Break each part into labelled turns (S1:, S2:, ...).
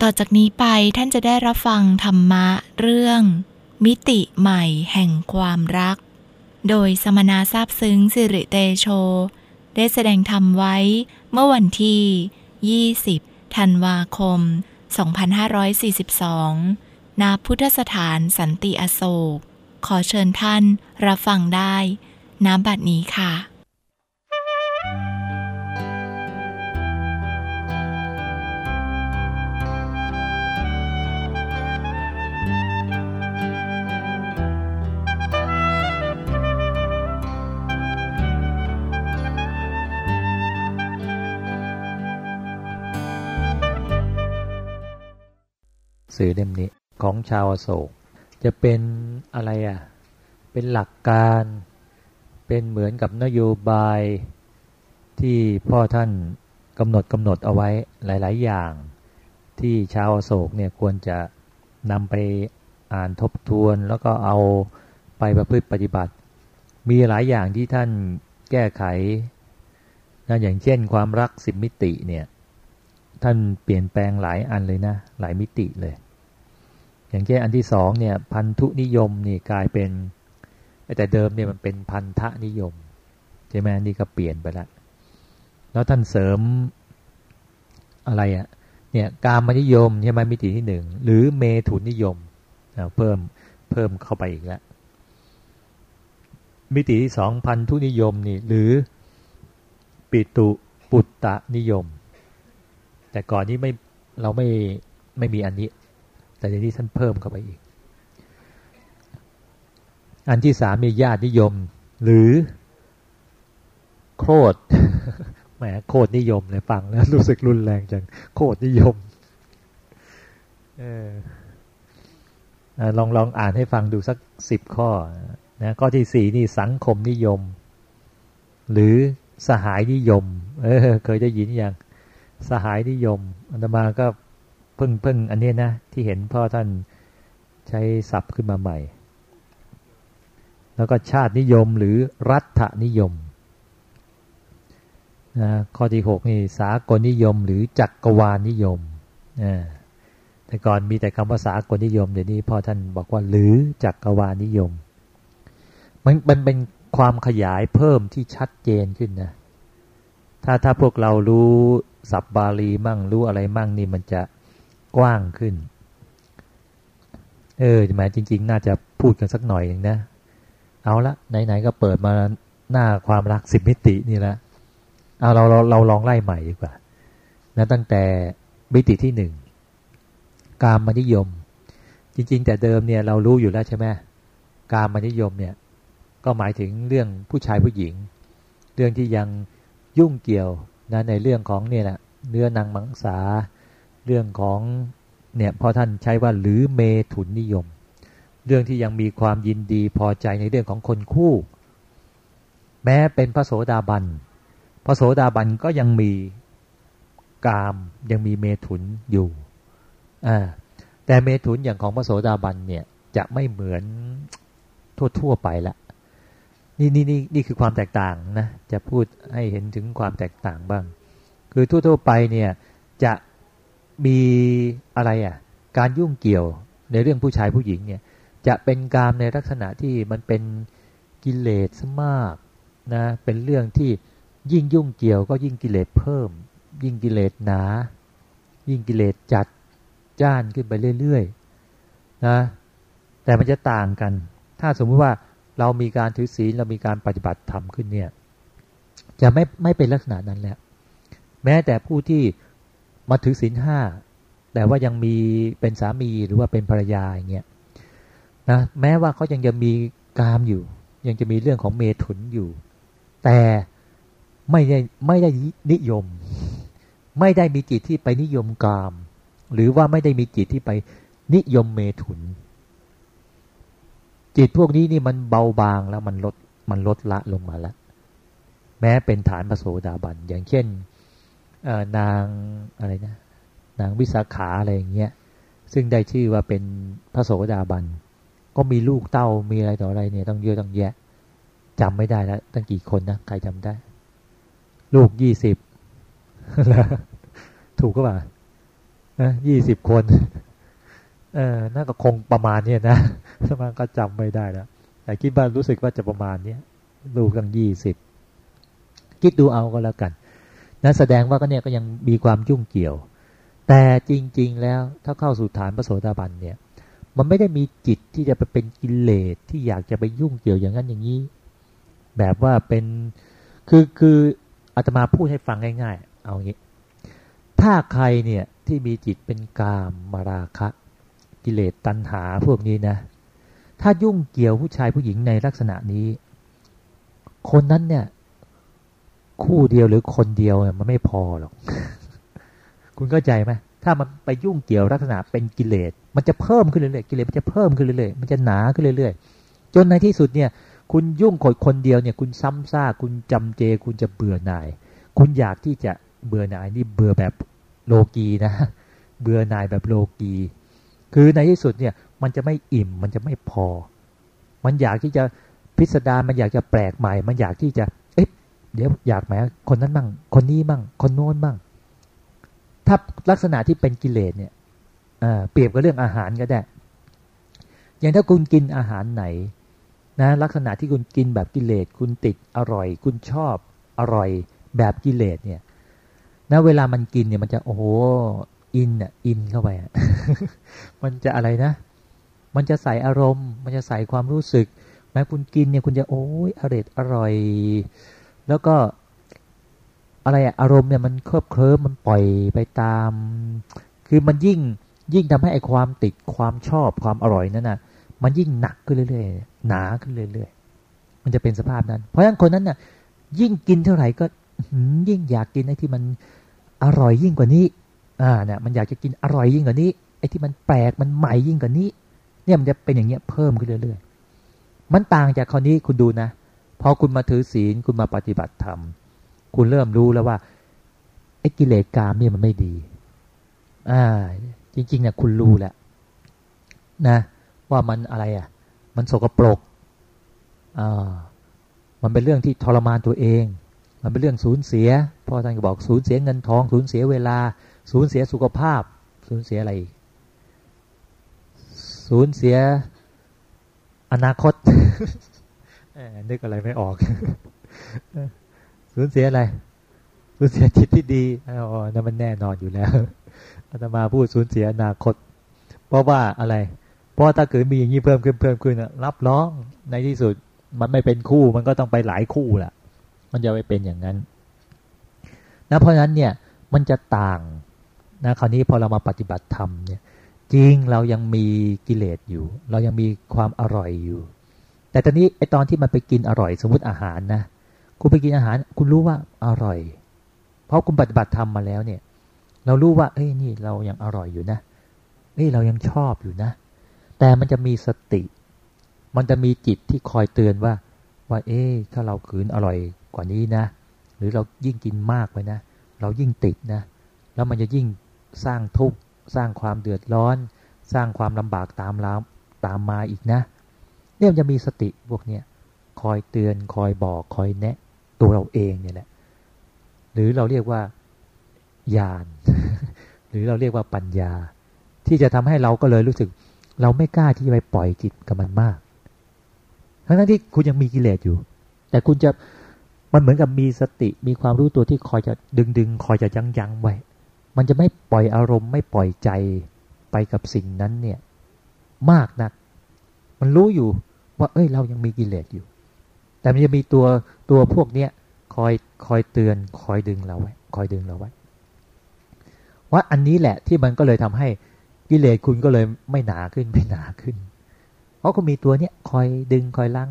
S1: ต่อจากนี้ไปท่านจะได้รับฟังธรรมะเรื่อง มิติใหม่แห่งความรัก โดยสมณะทราบซึ้งสิริเตโช ได้แสดงธรรมไว้เมื่อวันที่ 20 ธันวาคม 2542 ณ พุทธสถานสันติอโศก ขอเชิญท่านรับฟังได้ณบัดนี้ค่ะ
S2: สือเล่มนี้ของชาวโศก จะเป็นอะไรอะ เป็นหลักการ เป็นเหมือนกับนโยบายที่พ่อท่านกำหนดกำหนดเอาไว้หลาย ๆ อย่าง ที่ชาวโศกเนี่ยควรจะนำไปอ่านทบทวน แล้วก็เอาไปประพฤติปฏิบัติ มีหลายอย่างที่ท่านแก้ไขนะอย่างเช่นความรักสิบมิติเนี่ย ท่านเปลี่ยนแปลงหลายอันเลยนะ หลายมิติเลย อย่างเช่นอันที่สองเนี่ยพันธุนิยมนี่กลายเป็นแต่เดิมเนี่ยมันเป็นพันธนิยมใช่ไหมนี่ก็เปลี่ยนไปล้วแล้วท่านเสริมอะไรอะ่ะเนี่ยการมนิยมใช่ไหมมิติที่หนึ่งหรือเมถุนนิยมเพิ่มเพิ่มเข้าไปอีกแล้วมิติที่สองพันธุนิยมนี่หรือปิตุปุตตะนิยม แต่ก่อนนี้ไม่เราไม่ไม่มีอันนี้ แต่ในนี้ท่านเพิ่มเข้าไปอีก อันที่สามมีญาตินิยม หรือโคตรแหมโคตรนิยมเลยฟังแล้วรู้สึกรุนแรงจังโคตรนิยมเออลองลองอ่านให้ฟังดูสักสิบข้อนะข้อที่สี่นี่สังคมนิยม หรือสหายนิยม เออ เคยได้ยินอย่างสหายนิยมอันตมาก็ เพิ่งเพิ่งอันนี้นะที่เห็นพ่อท่านใช้ศัพท์ขึ้นมาใหม่ แล้วก็ชาตินิยมหรือรัฐนิยมนะข้อที่หกนี่สากลนิยมหรือจักรวาลนิยมนะแต่ก่อนมีแต่คำว่าสากลนิยมเดี๋ยวนี้พ่อท่านบอกว่าหรือจักรวาลนิยม มันมันเป็นความขยายเพิ่มที่ชัดเจนขึ้นนะถ้าถ้าพวกเรารู้สับบาลีมั่งรู้อะไรมั่งนี่มันจะ กว้างขึ้น เออหมายจริง ๆ น่าจะพูดกันสักหน่อยนึงนะ เอาละไหนๆก็เปิดมาหน้าความรักสิบมิตินี่ละเอาเราเราเราลองไล่ใหม่ดีกว่านะตั้งแต่มิติที่หนึ่งกามมนิยม จริง ๆ แต่เดิมเนี่ยเรารู้อยู่แล้วใช่ไหมกามมนิยมเนี่ยก็หมายถึงเรื่องผู้ชายผู้หญิง เรื่องที่ยังยุ่งเกี่ยวนะในเรื่องของเนี่ยแหละเนื้อนางมังสา เรื่องของเนี่ยพอท่านใช้ว่าหรือเมถุนนิยม เรื่องที่ยังมีความยินดีพอใจในเรื่องของคนคู่ แม้เป็นพระโสดาบันพระโสดาบันก็ยังมีกามยังมีเมถุนอยู่อ่าแต่เมถุนอย่างของพระโสดาบันเนี่ยจะไม่เหมือนทั่วๆไปละนี่นี่นี่นี่คือความแตกต่างนะจะพูดให้เห็นถึงความแตกต่างบ้าง คือทั่วๆไปเนี่ยจะ มีอะไรอะ การยุ่งเกี่ยวในเรื่องผู้ชายผู้หญิงเนี่ย จะเป็นการในลักษณะที่มันเป็นกิเลสมากนะเป็นเรื่องที่ยิ่งยุ่งเกี่ยวก็ยิ่งกิเลสเพิ่ม ยิ่งกิเลสหนา ยิ่งกิเลสจัดจ้านขึ้นไปเรื่อยๆนะแต่มันจะต่างกัน ถ้าสมมติว่าเรามีการถือศีลเรามีการปฏิบัติธรรมขึ้นเนี่ย จะไม่ไม่เป็นลักษณะนั้นแล้ว แม้แต่ผู้ที่ มาถือศีลห้าแต่ว่ายังมีเป็นสามีหรือว่าเป็นภรรยาอย่างเงี้ยนะแม้ว่าเขายังจะมีกามอยู่ ยังจะมีเรื่องของเมถุนอยู่ แต่ไม่ได้ไม่ได้นิยม ไม่ได้มีจิตที่ไปนิยมกาม หรือว่าไม่ได้มีจิตที่ไปนิยมเมถุน จิตพวกนี้นี่มันเบาบางแล้วมันลดมันลดละลงมาแล้วแม้เป็นฐานพระโสดาบันอย่างเช่น นางอะไรนะ นางวิสาขาอะไรอย่างเงี้ยซึ่งได้ชื่อว่าเป็นพระโสดาบัน ก็มีลูกเต้ามีอะไรต่ออะไรเนี่ยต้องเยอะต้องแยะจำไม่ได้แล้วตั้งกี่คนนะใครจำได้ ลูกยี่สิบถูกก็ว่ายี่สิบคน เออน่าก็คงประมาณเนี้ยนะสมาก็จำไม่ได้แล้วแต่คิดว่ารู้สึกว่าจะประมาณเนี้ยลูกตั้งยี่สิบคิดดูเอาก็แล้วกัน นั่นแสดงว่าก็เนี่ยก็ยังมีความยุ่งเกี่ยว แต่จริง ๆ แล้วถ้าเข้าสู่ฐานพระโสดาบันเนี่ย มันไม่ได้มีจิตที่จะไปเป็นกิเลสที่อยากจะไปยุ่งเกี่ยวอย่างนั้นอย่างนี้ แบบว่าเป็นคือคืออาตมาพูดให้ฟังง่าย ๆ เอางี้ถ้าใครเนี่ยที่มีจิตเป็นกามมาราคะ กิเลสตัณหาพวกนี้นะ ถ้ายุ่งเกี่ยวผู้ชายผู้หญิงในลักษณะนี้ คนนั้นเนี่ย คู่เดียวหรือคนเดียวมันไม่พอหรอก คุณเข้าใจไหมถ้ามันไปยุ่งเกี่ยวลักษณะเป็นกิเลส มันจะเพิ่มขึ้นเรื่อยๆกิเลสมันจะเพิ่มขึ้นเรื่อยๆมันจะหนาขึ้นเรื่อยๆจนในที่สุดเนี่ย คุณยุ่งคนคนเดียวเนี่ย คุณซ้ำซากคุณจำเจ คุณจะเบื่อหน่าย คุณอยากที่จะเบื่อหน่ายนี่เบื่อแบบโลกีนะ เบื่อหน่ายแบบโลกี คือในที่สุดเนี่ย มันจะไม่อิ่มมันจะไม่พอ มันอยากที่จะพิสดารมันอยากจะแปลกใหม่ มันอยากที่จะ เดี๋ยวอยากแหมคนนั้นมั่ง คนนี้มั่ง คนโน้นมั่ง ถ้าลักษณะที่เป็นกิเลสเนี่ยเปรียบกับเรื่องอาหารก็ได้ อย่างถ้าคุณกินอาหารไหน นะลักษณะที่คุณกินแบบกิเลสคุณติดอร่อย คุณชอบอร่อยแบบกิเลสเนี่ยนะเวลามันกินเนี่ยมันจะโอ้โหอินอะอินเข้าไปอะมันจะอะไรนะ มันจะใส่อารมณ์ มันจะใส่ความรู้สึกแม้คุณกินเนี่ยคุณจะโอ้ยอร่อยอร่อย แล้วก็อะไรอะอารมณ์เนี่ยมันเคลิบเคลิ้มมันปล่อยไปตาม คือมันยิ่งยิ่งทำให้ไอความติดความชอบความอร่อยนั่นน่ะ มันยิ่งหนักขึ้นเรื่อยๆหนาขึ้นเรื่อยๆมันจะเป็นสภาพนั้น เพราะฉะนั้นคนนั้นน่ะ ยิ่งกินเท่าไหร่ก็ยิ่งอยากกินไอ้ที่มันอร่อยยิ่งกว่านี้ อ่าเนี่ยมันอยากจะกินอร่อยยิ่งกว่านี้ไอ้ที่มันแปลกมันใหม่ยิ่งกว่านี้ เนี่ยมันจะเป็นอย่างเงี้ยเพิ่มขึ้นเรื่อยๆมันต่างจากคราวนี้คุณดูนะ พอคุณมาถือศีลคุณมาปฏิบัติธรรม คุณเริ่มรู้แล้วว่าไอ้กิเลสกามเนี่ยมันไม่ดี อ่า จริงๆเนี่ยคุณรู้แล้วนะ ว่ามันอะไรอะ มันสกปรกอ่ามันเป็นเรื่องที่ทรมานตัวเอง มันเป็นเรื่องสูญเสียพ่อท่านก็บอกสูญเสียเงินทอง สูญเสียเวลา สูญเสียสุขภาพ สูญเสียอะไร สูญเสียอนาคต นึกอะไรไม่ออกสูญเสียอะไรสูญเสียจิตที่ดีอ๋อนั่นมันแน่นอนอยู่แล้วอาตมาพูดสูญเสียอนาคต เพราะว่าอะไร เพราะถ้าเกิดมีอย่างนี้เพิ่มขึ้นเพิ่มขึ้นรับรองในที่สุดมันไม่เป็นคู่มันก็ต้องไปหลายคู่แหละมันจะไปเป็นอย่างนั้นนะเพราะฉะนั้นเนี่ยมันจะต่างนะคราวนี้พอเรามาปฏิบัติธรรมเนี่ยจริงเรายังมีกิเลสอยู่ เรายังมีความอร่อยอยู่ แต่ตอนนี้ไอตอนที่มันไปกินอร่อย สมมติอาหารนะคุณไปกินอาหาร คุณรู้ว่าอร่อย เพราะคุณปฏิบัติธรรมมาแล้วเนี่ย เรารู้ว่า เอ้ยนี่เรายังอร่อยอยู่นะเอ้ยเรายังชอบอยู่นะ แต่มันจะมีสติ มันจะมีจิตที่คอยเตือนว่า ว่า เอ๊ถ้าเราขืนอร่อยกว่านี้นะ หรือเรายิ่งกินมากไปนะ เรายิ่งติดนะ แล้วมันจะยิ่งสร้างทุกข์สร้างความเดือดร้อน สร้างความลำบากตามลามตามมาอีกนะเเนี่ยมันจะมีสติพวกเนี้ยคอยเตือนคอยบอกคอยแนะ ตัวเราเองเนี่ยแหละหรือเราเรียกว่าญาณหรือเราเรียกว่าปัญญา ที่จะทำให้เราก็เลยรู้สึก เราไม่กล้าที่จะไปปล่อยจิตกับมันมาก ทั้งที่คุณยังมีกิเลสอยู่ แต่คุณจะมันเหมือนกับมีสติมีความรู้ตัวที่คอยจะดึงดึงคอยจะยั้งยั้งไว้ มันจะไม่ปล่อยอารมณ์ไม่ปล่อยใจไปกับสิ่งนั้นเนี่ย มากนัก มันรู้อยู่ ว่า เอ้ย เรายังมีกิเลสอยู่ แต่มันจะมีตัวตัวพวกเนี้ยคอยคอยเตือนคอยดึงเราไว้ คอยดึงเราไว้ ว่าอันนี้แหละที่มันก็เลยทำให้กิเลสคุณก็เลยไม่หนาขึ้นไม่หนาขึ้น เพราะคุณมีตัวเนี้ยคอยดึงคอยลัง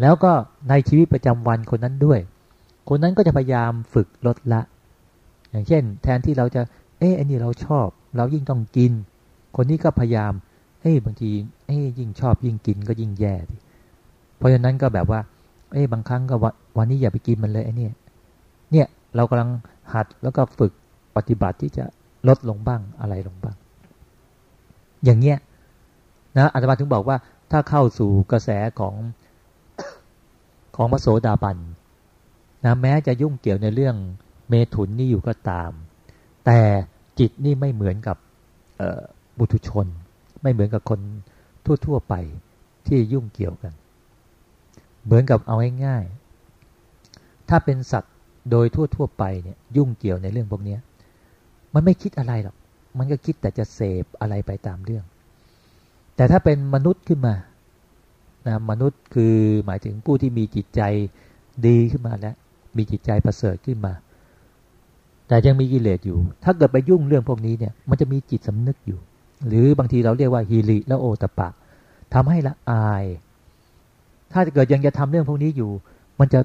S2: แล้วก็ในชีวิตประจำวันคนนั้นด้วย คนนั้นก็จะพยายามฝึกลดละ อย่างเช่น แทนที่เราจะ เอ๊ะอันนี้เราชอบ เรายิ่งต้องกิน คนนี้ก็พยายาม เอ้บางทีเอ้ยิ่งชอบยิ่งกินก็ยิ่งแย่ดิเพราะฉะนั้นก็แบบว่า เอ้บางครั้งก็วันนี้อย่าไปกินมันเลยไอ้นี่เนี่ยเรากำลังหัดแล้วก็ฝึกปฏิบัติที่จะลดลงบ้างอะไรลงบ้าง อย่างเงี้ยนะอาจารย์ถึงบอกว่าถ้าเข้าสู่กระแสของของพระโสดาบันนะแม้จะยุ่งเกี่ยวในเรื่องเมถุนนี่อยู่ก็ตาม แต่จิตนี่ไม่เหมือนกับบุตุชน ไม่เหมือนกับคนทั่ว ๆ ไปที่ยุ่งเกี่ยวกัน เหมือนกับเอาง่ายๆถ้าเป็นสัตว์โดยทั่ว ๆ ไปเนี่ยยุ่งเกี่ยวในเรื่องพวกนี้มันไม่คิดอะไรหรอก มันก็คิดแต่จะเสพอะไรไปตามเรื่อง แต่ถ้าเป็นมนุษย์ขึ้นมานะมนุษย์คือหมายถึงผู้ที่มีจิตใจดีขึ้นมาแล้ว มีจิตใจประเสริฐขึ้นมา แต่ยังมีกิเลสอยู่ ถ้าเกิดไปยุ่งเรื่องพวกนี้เนี่ย มันจะมีจิตสำนึกอยู่ หรือบางทีเราเรียกว่าฮีริและโอตปะทำให้ละอาย ถ้าเกิดยังจะทำเรื่องพวกนี้อยู่ มันจะ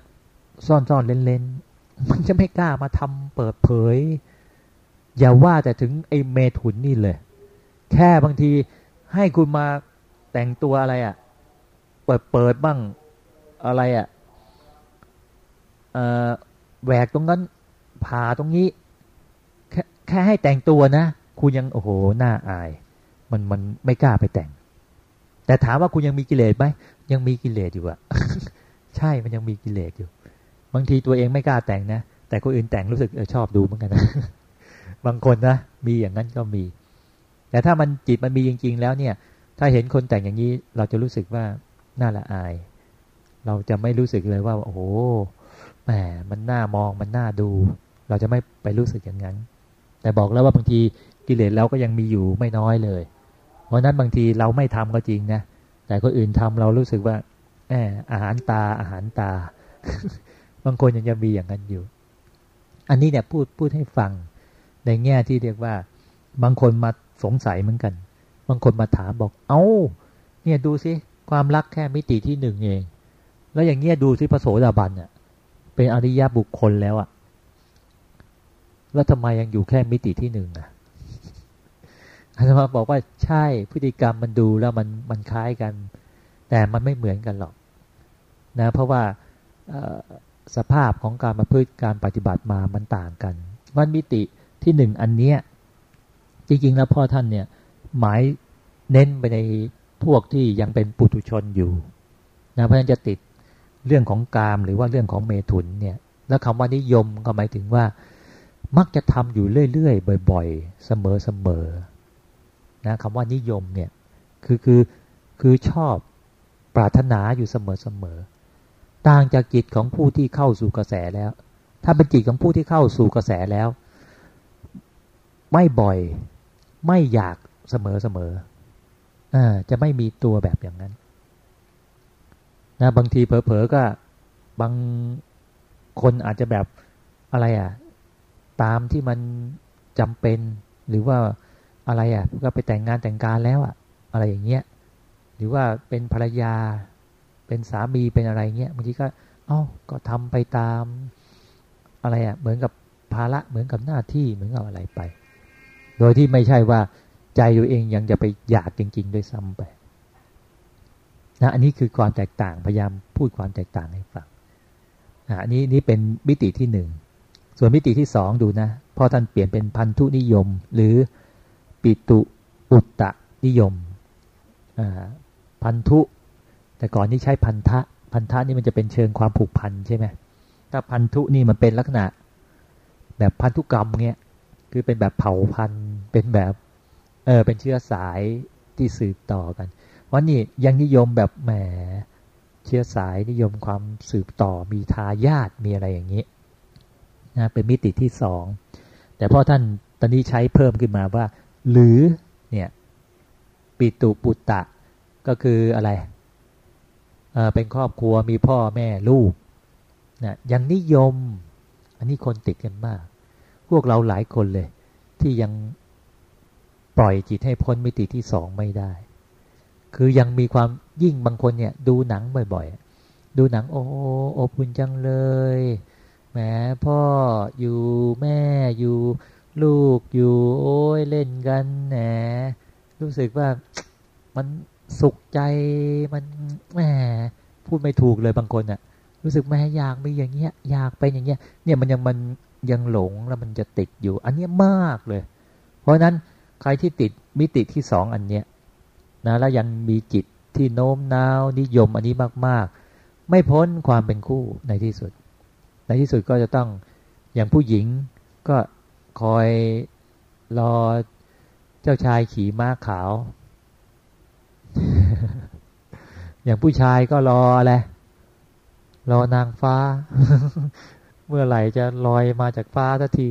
S2: ซ่อนๆเล่นๆมันจะไม่กล้ามาทำเปิดเผย อย่าว่าแต่ถึงไอ้เมถุนนี่เลย แค่บางทีให้คุณมาแต่งตัวอะไรอะ่ะ เปิดเปิดบ้างอะไรอะ่ะแหวกตรงนั้นผ่าตรงนี้ แค่แค่ให้แต่งตัวนะ คุณยังโอ้โหหน้าอาย มันมันไม่กล้าไปแต่ง แต่ถามว่าคุณยังมีกิเลสไหมยังมีกิเลสอยู่อะใช่มันยังมีกิเลสอยู่ บางทีตัวเองไม่กล้าแต่งนะแต่คนอื่นแต่งรู้สึกเออชอบดูเหมือนกันนะบางคนนะมีอย่างนั้นก็มี แต่ถ้ามันจิตมันมีจริง ๆ แล้วเนี่ย ถ้าเห็นคนแต่งอย่างนี้เราจะรู้สึกว่าน่าละอาย เราจะไม่รู้สึกเลยว่า โอ้โหแหมมันน่ามองมันน่าดู เราจะไม่ไปรู้สึกอย่างนั้น แต่บอกแล้วว่าบางทีกิเลสเราก็ยังมีอยู่ไม่น้อยเลย ราะนั้นบางทีเราไม่ทำก็จริงนะแต่คนอื่นทำเรารู้สึกว่าแหมอาหารตาอาหารตา บางคนยังจะมีอย่างนั้นอยู่ อันนี้เนี่ยพูดพูดให้ฟังในแง่ที่เรียกว่า บางคนมาสงสัยเหมือนกัน บางคนมาถามบอก เอา้า เนี่ยดูสิความรักแค่มิติที่หนึ่งเอง แล้วอย่างเงี้ยดูสิพระโสดาบันเนี่ยเป็นอริยบุคคลแล้วอะแล้วทำไมยังอยู่แค่มิติที่หนึ่งอะ อาจารย์บอกว่าใช่พฤติกรรมมันดูแล้วมันมันคล้ายกัน แต่มันไม่เหมือนกันหรอกนะเพราะว่าสภาพของการมาพืชการปฏิบัติมามันต่างกันมันมิติที่หนึ่งอันเนี้ยจริงๆแล้วพ่อท่านเนี่ยหมายเน้นไปในพวกที่ยังเป็นปุถุชนอยู่นะเพราะฉะนั้นจะติดเรื่องของกามหรือว่าเรื่องของเมถุนเนี่ยแล้วคำว่านิยมก็หมายถึงว่า มักจะทำอยู่เรื่อยๆบ่อย ๆ เสมอๆ นะคำว่านิยมเนี่ยคือคือคือชอบปรารถนาอยู่เสมอๆต่างจากจิตของผู้ที่เข้าสู่กระแสแล้ว ถ้าเป็นจิตของผู้ที่เข้าสู่กระแสแล้ว ไม่บ่อยไม่อยากเสมอๆอ่าจะไม่มีตัวแบบอย่างนั้นนะบางทีเผลอๆก็บางคนอาจจะแบบอะไรอะ ตามที่มันจำเป็นหรือว่า อะไรอะก็ไปแต่งงานแต่งการแล้วอะ อะไรอย่างเงี้ยหรือว่าเป็นภรรยา เป็นสามีเป็นอะไรเงี้ยบางทีก็เอ้าก็ทำไปตามอะไรอะเหมือนกับภาระเหมือนกับหน้าที่เหมือนกับอะไรไป โดยที่ไม่ใช่ว่าใจตัวเองยังจะไปอยากจริง ๆ ด้วยซ้ำไปนะอันนี้คือความแตกต่างพยายามพูดความแตกต่างให้ฟังนะอันนี้นี่เป็นมิติที่หนึ่งส่วนมิติที่สองดูนะพอท่านเปลี่ยนเป็นพันธุนิยม หรือ ปิตุอุตตะนิยมพันธุ แต่ก่อนนี้ใช้พันธะ พันธะนี่มันจะเป็นเชิงความผูกพันใช่ไหมถ้าพันธุนี่มันเป็นลักษณะ แบบพันธุกรรมเงี้ยคือเป็นแบบเผ่าพันธุ์เป็นแบบเออเป็นเชื้อสายที่สืบต่อกันเพราะนี่ยังนิยมแบบแหมเชื้อสายนิยมความสืบต่อมีทายาทมีอะไรอย่างนี้นะเป็นมิติที่สองแต่พ่อท่านตอนนี้ใช้เพิ่มขึ้นมาว่า หรือเนี่ยปิตุปุตตะ ก็คืออะไรเออเป็นครอบครัวมีพ่อแม่ลูกนะยังนิยม อันนี้คนติดกันมาก พวกเราหลายคนเลย ที่ยังปล่อยจิตให้พ้นมิติที่สองไม่ได้ คือยังมีความยิ่งบางคนเนี่ย ดูหนังบ่อยๆ ดูหนังโอ้โอบอุ่นจังเลยแหมพ่ออยู่แม่อยู่ ลูกอยู่โอ้ยเล่นกันแหมรู้สึกว่ามันสุขใจมันแหมพูดไม่ถูกเลยบางคนอะ่ะ รู้สึกแม่อยากมีอย่างเงี้ย อยากเป็นอย่างเงี้ย เนี่ยมันยังมันยังหลงแล้วมันจะติดอยู่ อันนี้มากเลย เพราะนั้นใครที่ติดมิติที่สองอันเนี้ยนะแล้วยังมีจิตที่โน้มน้าวนิยมอันนี้มาก ๆ ไม่พ้นความเป็นคู่ในที่สุด ในที่สุดก็จะต้องอย่างผู้หญิงก็ คอยรอเจ้าชายขี่ม้าขาว อย่างผู้ชายก็รออะไรรอนางฟ้า เมื่อไหร่จะลอยมาจากฟ้าทันที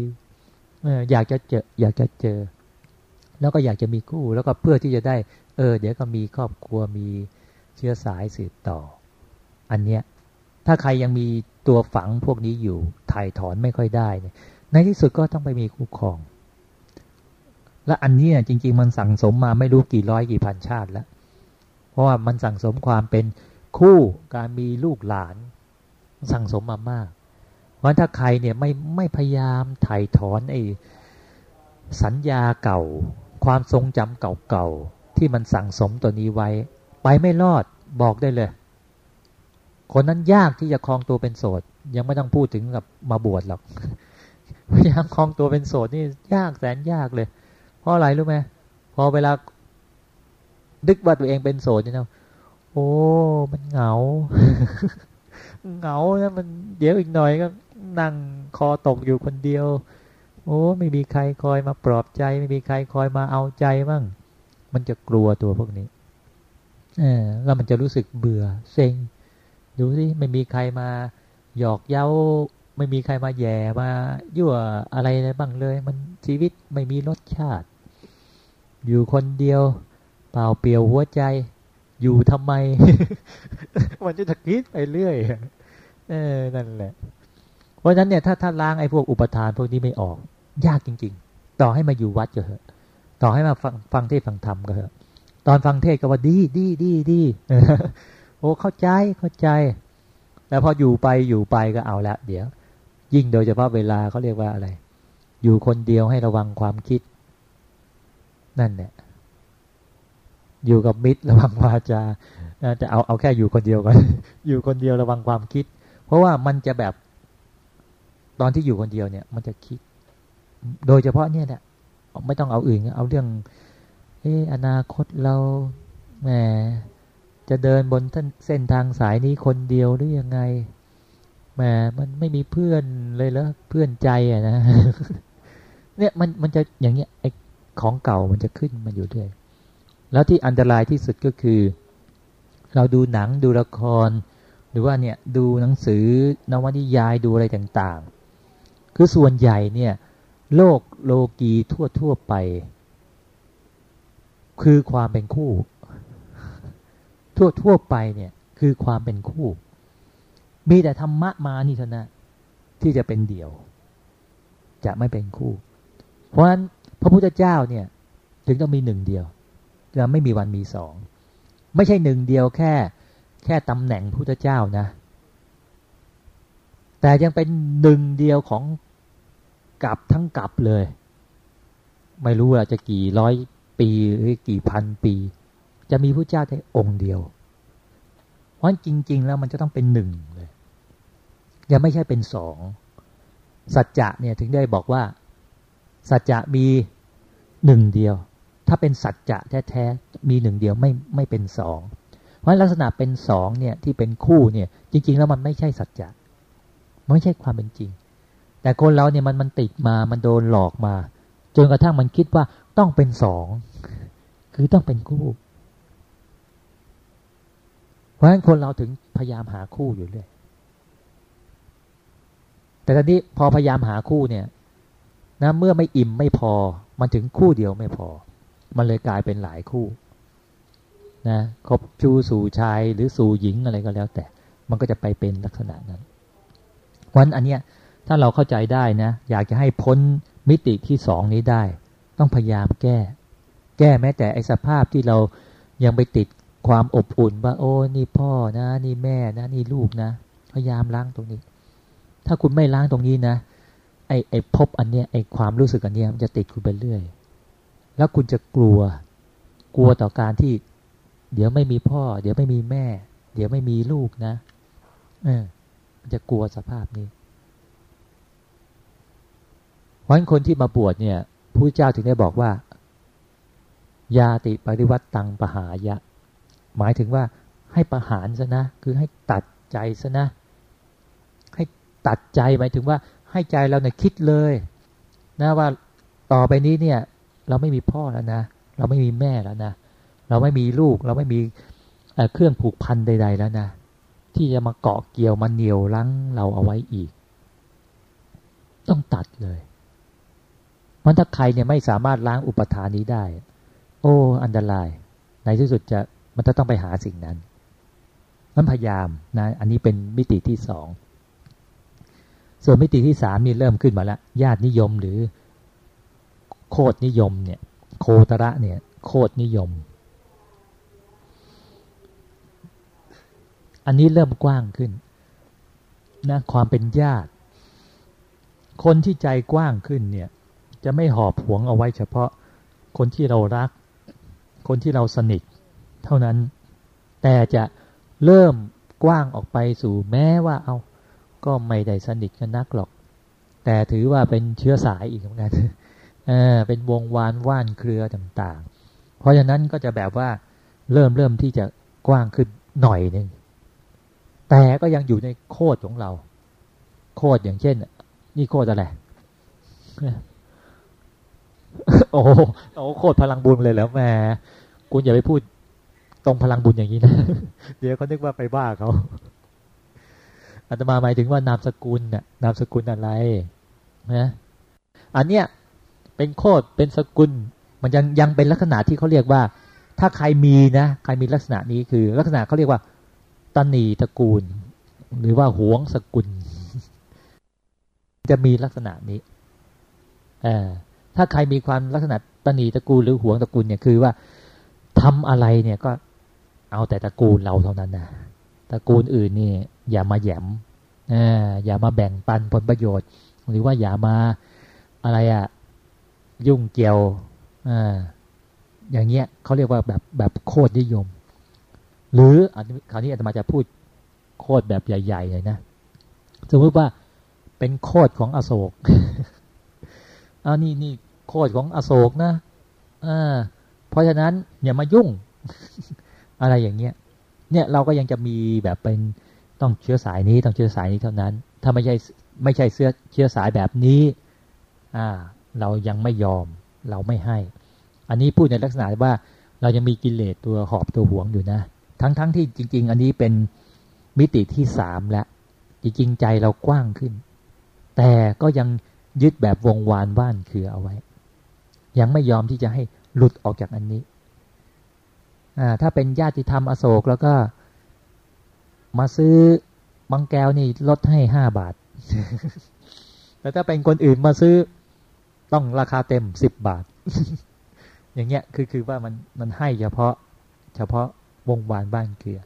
S2: อยากจะเจอ อยากจะเจอ แล้วก็อยากจะมีคู่ แล้วก็เพื่อที่จะได้ เออ เดี๋ยวก็มีครอบครัวมีเชื้อสายสืบต่อ อันเนี้ย ถ้าใครยังมีตัวฝังพวกนี้อยู่ถ่ายถอนไม่ค่อยได้เนี่ย ในที่สุดก็ต้องไปมีคู่ครอง และอันนี้จริง ๆ มันสั่งสมมาไม่รู้กี่ร้อยกี่พันชาติแล้ว เพราะว่ามันสั่งสมความเป็นคู่การมีลูกหลาน สั่งสมมามากเพราะถ้าใครเนี่ยไม่ไม่พยายามถ่ายถอนไอ้สัญญาเก่า ความทรงจำเก่าๆที่มันสั่งสมตัวนี้ไว้ ไปไม่รอดบอกได้เลย คนนั้นยากที่จะคลองตัวเป็นโสด ยังไม่ต้องพูดถึงกับมาบวชหรอก พยายามคลองตัวเป็นโสดนี่ยากแสนยากเลย เพราะอะไรรู้ไหมพอเวลาดึกว่าตัวเองเป็นโสดเนี่ยนะโอ้ มันเหงา เหงานะมันเดี๋ยวอีกหน่อยก็นั่งคอตกอยู่คนเดียว โอ้ ไม่มีใครคอยมาปลอบใจ ไม่มีใครคอยมาเอาใจมั่งมันจะกลัวตัวพวกนี้เออแล้วมันจะรู้สึกเบื่อเซ็ง ดูสิไม่มีใครมาหยอกเย้า ไม่มีใครมาแย่มายั่วอะไรอะไรบ้างเลย มันชีวิตไม่มีรสชาติ อยู่คนเดียว เปล่าเปลี่ยวหัวใจ อยู่ทำไม มันจะตะคิดไปเรื่อยเออนั่นแหละ เพราะฉะนั้นเนี่ยถ้าถ้าล้างไอ้พวกอุปทานพวกนี้ไม่ออก ยากจริง ๆ ต่อให้มาอยู่วัดก็เถอะ ต่อให้มาฟังฟังเทศฟังธรรมก็เถอะ ตอนฟังเทศก็ว่าดีดีดีดีโอ้เข้าใจเข้าใจ แล้วพออยู่ไปอยู่ไปก็เอาละเดี๋ยว ยิ่งโดยเฉพาะเวลาเขาเรียกว่าอะไร อยู่คนเดียวให้ระวังความคิด นั่นแหละอยู่กับมิตรระวังวาจาจะเอาเอาแค่อยู่คนเดียวก่อนอยู่คนเดียวระวังความคิด เพราะว่ามันจะแบบ ตอนที่อยู่คนเดียวเนี่ย มันจะคิด โดยเฉพาะเนี่ยแหละไม่ต้องเอาอื่น เอาเรื่อง เอออนาคตเราแหมจะเดินบนเส้นทางสายนี้คนเดียวหรือยังไง แหมมันไม่มีเพื่อนเลยแล้วเพื่อนใจอะนะ เนี่ยมันมันจะอย่างเงี้ยไอของเก่ามันจะขึ้นมาอยู่ด้วย แล้วที่อันตรายที่สุดก็คือ เราดูหนังดูละคร หรือว่าเนี่ยดูหนังสือนวนิยายดูอะไรต่างๆ คือส่วนใหญ่เนี่ย โลกโลกีทั่วทั่วไป คือความเป็นคู่ ทั่วทั่วไปเนี่ย คือความเป็นคู่ มีแต่ธรรมะมานี่เท่านั้นที่จะเป็นเดี่ยว จะไม่เป็นคู่ เพราะฉะนั้นพระพุทธเจ้าเนี่ย ถึงต้องมีหนึ่งเดียวจะไม่มีวันมีสอง ไม่ใช่หนึ่งเดียวแค่ แค่ตำแหน่งพุทธเจ้านะ แต่ยังเป็นหนึ่งเดียวของกับทั้งกับเลย ไม่รู้ว่าจะกี่ร้อยปีหรือกี่พันปี จะมีพระเจ้าแค่องค์เดียว เพราะจริง ๆ แล้วมันจะต้องเป็นหนึ่งเลย ยังไม่ใช่เป็นสองสัจจะเนี่ยถึงได้บอกว่า สัจจะมีหนึ่งเดียว ถ้าเป็นสัจจะแท้ๆมีหนึ่งเดียวไม่ไม่เป็นสองเพราะลักษณะเป็นสองเนี่ยที่เป็นคู่เนี่ย จริง ๆ แล้วมันไม่ใช่สัจจะไม่ใช่ความเป็นจริง แต่คนเราเนี่ยมันมันติดมามันโดนหลอกมา จนกระทั่งมันคิดว่าต้องเป็นสองคือต้องเป็นคู่ เพราะฉะนั้นคนเราถึงพยายามหาคู่อยู่เรื่อย แต่ตอนนี้พอพยายามหาคู่เนี่ยนะเมื่อไม่อิ่มไม่พอ มันถึงคู่เดียวไม่พอ มันเลยกลายเป็นหลายคู่นะคบชูสู่ชายหรือสู่หญิงอะไรก็แล้ว แต่มันก็จะไปเป็นลักษณะนั้นวันอันเนี้ยถ้าเราเข้าใจได้นะ อยากจะให้พ้นมิติที่สองนี้ได้ ต้องพยายามแก้ แก้แม้แต่ไอสภาพที่เรายังไปติดความอบอุ่นว่า โอ้นี่พ่อนะ นี่แม่นะ นี่ลูกนะ พยายามล้างตรงนี้ ถ้าคุณไม่ล้างตรงนี้นะ ไอไอพบอันเนี้ยไอความรู้สึกอันเนี้ยมันจะติดคุณไปเรื่อย แล้วคุณจะกลัว กลัวต่อการที่ เดี๋ยวไม่มีพ่อ เดี๋ยวไม่มีแม่ เดี๋ยวไม่มีลูกนะ เออ มันจะกลัวสภาพนี้เพราะฉะนั้นคนที่มาบวชเนี่ยผู้เจ้าถึงได้บอกว่า ยาติปริวัติตังปหายะ หมายถึงว่าให้ประหารซะนะ คือให้ตัดใจซะนะ ตัดใจหมายถึงว่าให้ใจเราเนี่ยคิดเลยนะว่าต่อไปนี้เนี่ย เราไม่มีพ่อแล้วนะ เราไม่มีแม่แล้วนะ เราไม่มีลูก เราไม่มีเครื่องผูกพันใด ๆ แล้วนะ ที่จะมาเกาะเกี่ยวมาเหนียวลังเราเอาไว้อีก ต้องตัดเลยมันถ้าใครเนี่ยไม่สามารถล้างอุปทานนี้ได้ โอ้ อันตราย ในที่สุดจะมันจะต้องไปหาสิ่งนั้นมันพยายามนะ อันนี้เป็นมิติที่สอง ส่วนมิติที่สามนี่เริ่มขึ้นมาแล้วญาตินิยมหรือ โคดนิยมเนี่ย โคตระเนี่ย โคดนิยม อันนี้เริ่มกว้างขึ้นนะความเป็นญาติ คนที่ใจกว้างขึ้นเนี่ย จะไม่หอบหวงเอาไว้เฉพาะคนที่เรารัก คนที่เราสนิท เท่านั้น แต่จะเริ่มกว้างออกไปสู่แม้ว่าเอา ก็ไม่ได้สนิทกันนักหรอก แต่ถือว่าเป็นเชื้อสายอีกเหมือนกันเออเป็นวงวานว่านเครือต่างๆ เพราะฉะนั้นก็จะแบบว่าเริ่มเริ่มที่จะกว้างขึ้นหน่อยหนึ่งแต่ก็ยังอยู่ในโคดของเรา โคดอย่างเช่น นี่โคดอะไรโอ้โอ้โคดพลังบุญเลยแล้วแม่คุณอย่าไปพูดตรงพลังบุญอย่างนี้นะ เดี๋ยวเขานึกว่าไปบ้าเขา อาตมาหมายถึงว่านามสกุลน่ะนามสกุลอะไรนะอันเนี้ยเป็นโคดเป็นสกุล มันยังยังเป็นลักษณะที่เขาเรียกว่า ถ้าใครมีนะใครมีลักษณะนี้คือ ลักษณะเขาเรียกว่าตนีตระกูล หรือว่าหวงสกุล จะมีลักษณะนี้เออถ้าใครมีความลักษณะตนีตระกูลหรือหวงตระกูลเนี่ยคือว่าทำอะไรเนี่ยก็เอาแต่ตระกูลเราเท่านั้นนะตระกูลอื่นนี่ อย่ามาแยมอย่ามาแบ่งปันผลประโยชน์ หรือว่าอย่ามาอะไรอะยุ่งเกี่ยวออย่างเงี้ยเขาเรียกว่าแบบแบบโคตรนิยม หรือคราวนี้อาตมาจะพูดโคตรแบบใหญ่ ๆ เลยนะสมมติว่าเป็นโคตรของอโศกเอานี่นี่โคตรของอโศกนะอ่าเพราะฉะนั้นอย่ามายุ่ง อะไรอย่างเงี้ย เนี่ยเราก็ยังจะมีแบบเป็น ต้องเชื้อสายนี้ต้องเชื้อสายนี้เท่านั้น ถ้าไม่ใช่ไม่ใช่เสื้อเชื้อสายแบบนี้อ่าเรายังไม่ยอมเราไม่ให้ อันนี้พูดในลักษณะว่าเรายังมีกิเลสตัวหอบตัวหวงอยู่นะ ทั้งๆทที่จริง ๆ อันนี้เป็นมิติที่สามแล้วจริงๆใจเรากว้างขึ้น แต่ก็ยังยึดแบบวงวานว่านคือเอาไว้ ยังไม่ยอมที่จะให้หลุดออกจากอันนี้อ่าถ้าเป็นญาติธรรมอโศกแล้วก็ มาซื้อบังแก้วนี่ลดให้ห้าบาท แต่ถ้าเป็นคนอื่นมาซื้อต้องราคาเต็มสิบบาท อย่างเงี้ยคือคือว่ามันมันให้เฉพาะ เฉพาะวงวานบ้านเกลือ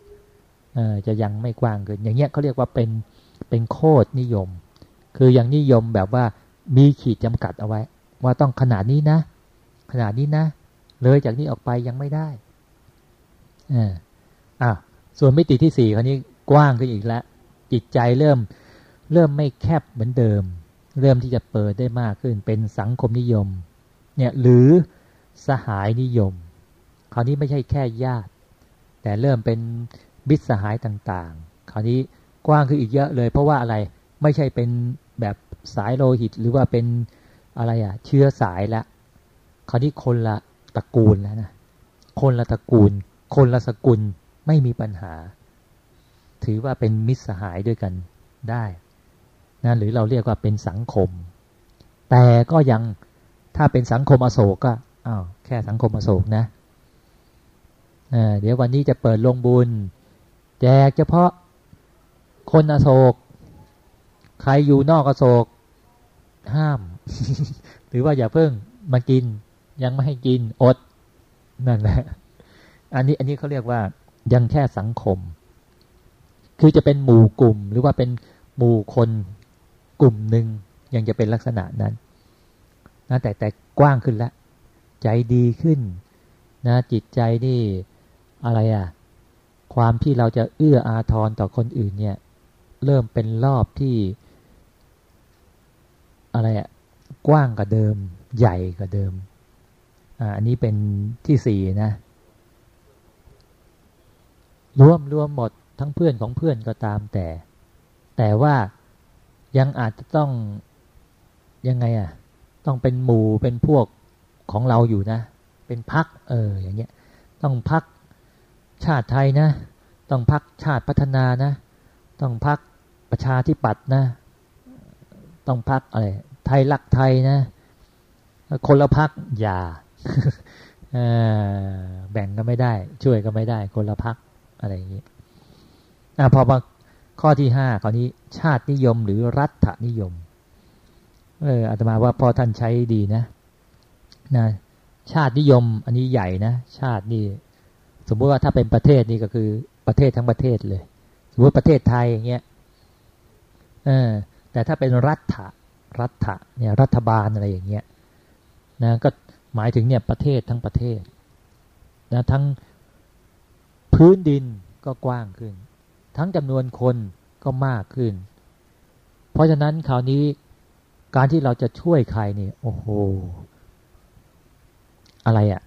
S2: เออจะยังไม่กว้างเกิน อย่างเงี้ยเขาเรียกว่าเป็นเป็นโคดนิยม คือยังนิยมแบบว่ามีขีดจำกัดเอาไว้ ว่าต้องขนาดนี้นะ ขนาดนี้นะ เลยจากนี้ออกไปยังไม่ได้อ่าอ่าส่วนมิติที่สี่คราวนี้ กว้างขึ้นอีกแล้วจิตใจเริ่มเริ่มไม่แคบเหมือนเดิม เริ่มที่จะเปิดได้มากขึ้นเป็นสังคมนิยมเนี่ยหรือสหายนิยม คราวนี้ไม่ใช่แค่ญาติ แต่เริ่มเป็นบิสหายต่างๆ คราวนี้กว้างขึ้นอีกเยอะเลย เพราะว่าอะไรไม่ใช่เป็นแบบสายโลหิตหรือว่าเป็นอะไรอะเชื้อสายละคราวนี้คนละตระกูลแล้วนะคนละตระกูล คนละสกุลไม่มีปัญหา ถือว่าเป็นมิตรสหายด้วยกันได้นะหรือเราเรียกว่าเป็นสังคม แต่ก็ยังถ้าเป็นสังคมอโศกก็อ้าวแค่สังคมอโศกนะเดี๋ยววันนี้จะเปิดลงบุญ แจกเฉพาะคนอโศก ใครอยู่นอกอโศก ห้าม หรือว่าอย่าเพิ่งมากิน ยังไม่ให้กินอดนั่นแหละอันนี้อันนี้เขาเรียกว่ายังแค่สังคม คือจะเป็นหมู่กลุ่ม หรือว่าเป็นหมู่คนกลุ่มหนึ่งยังจะเป็นลักษณะนั้นนะแต่แต่กว้างขึ้นแล้วใจดีขึ้นนะจิตใจนี่อะไรอะ่ะความที่เราจะเอื้ออาทรต่อคนอื่นเนี่ย เริ่มเป็นรอบที่ อะไรอะ่ะกว้างกว่าเดิม ใหญ่กว่าเดิมอ่าอันนี้เป็นที่สี่นะรวมรวมหมด ทั้งเพื่อนของเพื่อนก็ตามแต่ แต่ว่ายังอาจจะต้องยังไงอะ ต้องเป็นหมู่เป็นพวกของเราอยู่นะ เป็นพักเอออย่างเงี้ยต้องพักชาติไทยนะ ต้องพักชาติพัฒนานะ ต้องพักประชาธิปัตย์นะ ต้องพักอะไรไทยรักไทยนะ คนละพักอย่าแบ่งก็ไม่ได้ ช่วยก็ไม่ได้ คนละพักอะไรอย่างนี้ อพอมาข้อที่ห้าข้อนี้ชาตินิยมหรือรัฐนิยม เอออาตมาว่าพอท่านใช้ดีนะนะ ชาตินิยม อันนี้ใหญ่นะ ชาตินี่สมมุติว่าถ้าเป็นประเทศนี่ก็คือประเทศทั้งประเทศเลย สมมติประเทศไทยอย่างเงี้ยเออแต่ถ้าเป็นรัฐรัฐเนี่ยรัฐบาลอะไรอย่างเงี้ยนะก็หมายถึงเนี่ยประเทศทั้งประเทศนะทั้งพื้นดินก็กว้างขึ้น ทั้งจำนวนคนก็มากขึ้น เพราะฉะนั้นคราวนี้การที่เราจะช่วยใครเนี่ยโอ้โห อะไรอะ่ะ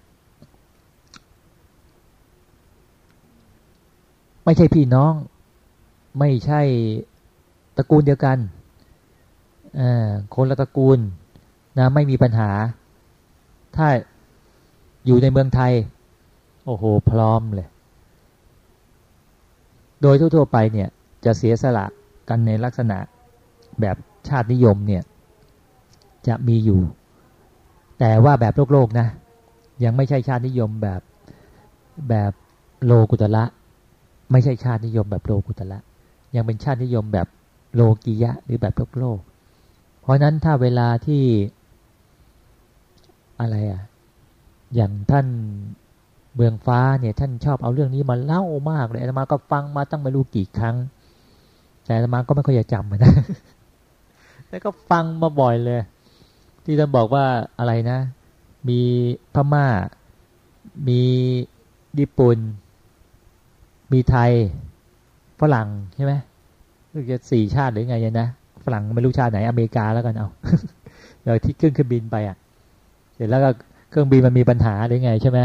S2: ไม่ใช่พี่น้อง ไม่ใช่ตระกูลเดียวกันคนละตระกูลนะไม่มีปัญหา ถ้าอยู่ในเมืองไทย โอ้โห พร้อมเลย โดยทั่วๆไปเนี่ยจะเสียสละกันในลักษณะแบบชาตินิยมเนี่ยจะมีอยู่ แต่ว่าแบบโลกโลกนะ ยังไม่ใช่ชาตินิยมแบบแบบโลกุตละ ไม่ใช่ชาตินิยมแบบโลกุตละ ยังเป็นชาตินิยมแบบโลกียะหรือแบบโลกโลก เพราะนั้นถ้าเวลาที่อะไรอะอย่างท่าน เบืองฟ้าเนี่ยท่านชอบเอาเรื่องนี้มาเล่ามากเลยอาตมาก็ฟังมาตั้งไม่รู้กี่ครั้ง แต่อาตมาก็ไม่ค่อยจะจำนะแต่ก็ฟังมาบ่อยเลย ที่ท่านบอกว่าอะไรนะ มีพม่า มีญี่ปุ่น มีไทยฝรั่งใช่ไหมรู้จะสี่ชาติหรือไงนะฝรั่งไม่รู้ชาติไหนอเมริกาแล้วกันเอาเดี๋ยวที่ขึ้นเครื่องบินไปอะ เสร็จแล้วก็เครื่องบินมันมีปัญหาหรือไงใช่ไหม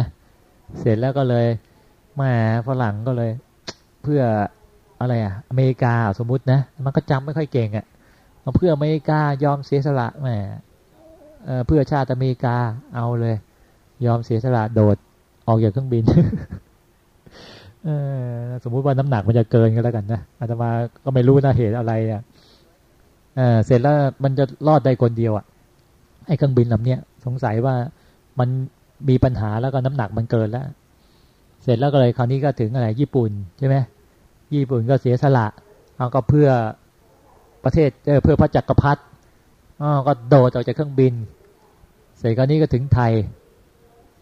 S2: เสร็จแล้วก็เลยแม่ฝรั่งก็เลย เพื่ออะไรอะอเมริกาสมมุตินะ มันก็จำไม่ค่อยเก่งอะเพื่ออเมริกายอมเสียสละแหมเพื่อชาติอเมริกาเอาเลย ยอมเสียสละโดดออกจากเครื่องบินสมมุติว่าน้ำหนักมันจะเกินก็แล้วกันนะอาตมาก็ไม่รู้นะเหตุอะไรอะเสร็จแล้วมันจะรอดได้คนเดียวอะไอ้เครื่องบินลำเนี้ยสงสัยว่ามัน มีปัญหาแล้วก็น้ำหนักมันเกินแล้ว เสร็จแล้วก็เลยคราวนี้ก็ถึงอะไรญี่ปุ่นใช่ไหมญี่ปุ่นก็เสียสละเอาก็เพื่อประเทศเพื่อพระจักรพรรดิอ๋อก็โดดออกจากเครื่องบิน เสร็จก็นี้ก็ถึงไทย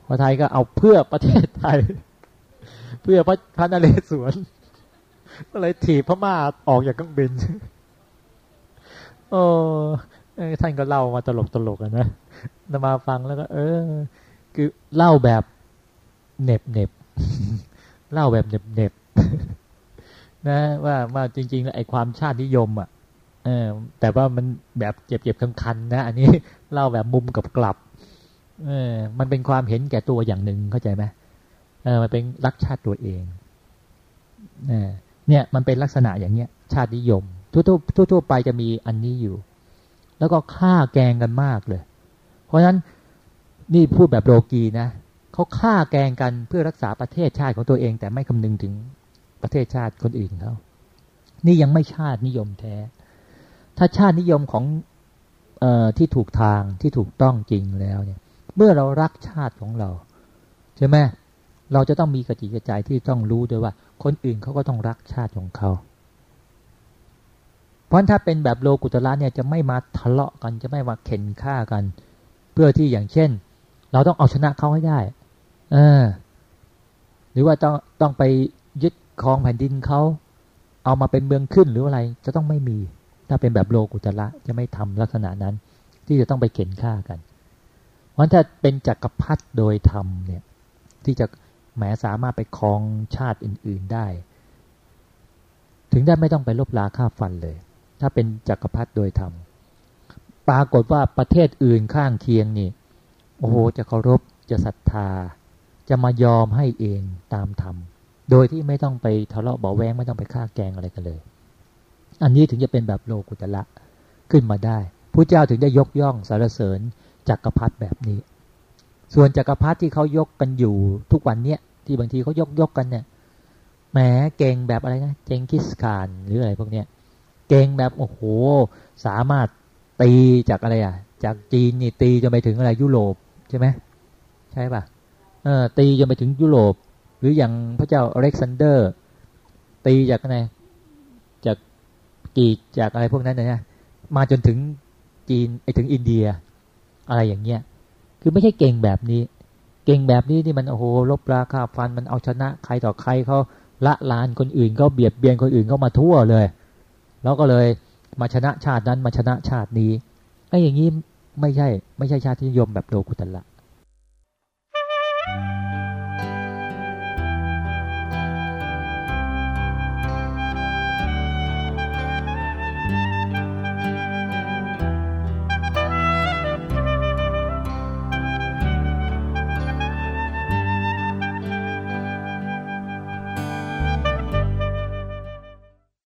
S2: พอไทยก็เอาเพื่อประเทศไทย เพื่อพระพระนเรศวรก็เลยถีบพม่าออกจากเครื่องบินโอ้ท่านก็เล่ามาตลกตลกนะนมาฟังแล้วก็ เออ คือเล่าแบบเน็บเน็บเล่าแบบเน็บเน็บนะว่าว่าจริง ๆ แล้วไอ้ความชาตินิยม อะเออแต่ว่ามันแบบเจ็บเจ็บคันๆนะ อันนี้เล่าแบบมุมกับกลับเออมันเป็นความเห็นแก่ตัวอย่างหนึ่งเข้าใจไหมเออมันเป็นรักชาติตัวเองเเนี่ยมันเป็นลักษณะอย่างเนี้ย ชาตินิยม ทั่วๆทั่วทั่วไปจะมีอันนี้อยู่ แล้วก็ฆ่าแกงกันมากเลย เพราะฉะนั้น นี่พูดแบบโลกีนะเขาฆ่าแกงกันเพื่อรักษาประเทศชาติของตัวเอง แต่ไม่คำนึงถึงประเทศชาติคนอื่นเขานี่ยังไม่ชาตินิยมแท้ ถ้าชาตินิยมของออที่ถูกทางที่ถูกต้องจริงแล้วเนี่ย เมื่อเรารักชาติของเราใช่ไหมเราจะต้องมีกระจิกกระใจที่ต้องรู้ด้วยว่า คนอื่นเขาก็ต้องรักชาติของเขาเพราะถ้าเป็นแบบโลกุตละเนี่ยจะไม่มาทะเลาะกันจะไม่มาเข็นฆ่ากัน เพื่อที่อย่างเช่น เราต้องเอาชนะเขาให้ได้ เออ หรือว่าต้องต้องไปยึดครองแผ่นดินเขาเอามาเป็นเมืองขึ้นหรืออะไร จะต้องไม่มี ถ้าเป็นแบบโลกุตละจะไม่ทำลักษณะนั้น ที่จะต้องไปเข็นฆ่ากัน เพราะถ้าเป็นจักรพรรดิโดยธรรมเนี่ย ที่จะแหมสามารถไปครองชาติอื่น ๆได้ ถึงได้ไม่ต้องไปลบลาฆ่าฟันเลย ถ้าเป็นจักรพรรดิโดยธรรมปรากฏว่าประเทศอื่นข้างเคียงนี่ โอ้โหจะเคารพจะศรัทธา จะมายอมให้เองตามธรรมโดยที่ไม่ต้องไปทะเลาะเบาแวงไม่ต้องไปฆ่าแกงอะไรกันเลย อันนี้ถึงจะเป็นแบบโลกุตละขึ้นมาได้ผู้เจ้าถึงได้ยกย่องสารเสริญจักรพรรดิแบบนี้ ส่วนจักรพรรดิที่เขายกกันอยู่ทุกวันเนี้ยที่บางทีเขายกยกกันเนี่ยแหมเก่งแบบอะไรนะเจงกิสคานหรืออะไรพวกเนี้ยเก่งแบบโอ้โห สามารถตีจากอะไรอะ จากจีนนี่ตีจนไปถึงอะไรยุโรป ช่ไหมใช่ป่ะเออตีจนไปถึงยุโรป หรืออย่างพระเจ้าอเล็กซานเดอร์ ตีจากไหนจากกีกจากอะไรพวกนั้นนะมาจนถึงจีนไปถึงอินเดีย อะไรอย่างเงี้ยคือไม่ใช่เก่งแบบนี้ เก่งแบบนี้นี่มันโอ้โหลบราคาฟันมันเอาชนะใครต่อใครเขาละลานคนอื่นเขาเบียดเบียนคนอื่นเขามาทั่วเลย แล้วก็เลยมาชนะชาตินั้นมาชนะชาตินี้ไอ้อย่างนี้ ไม่ใช่ ไม่ใช่ชาตินิยมแบบโลกุตละ
S3: Thank you.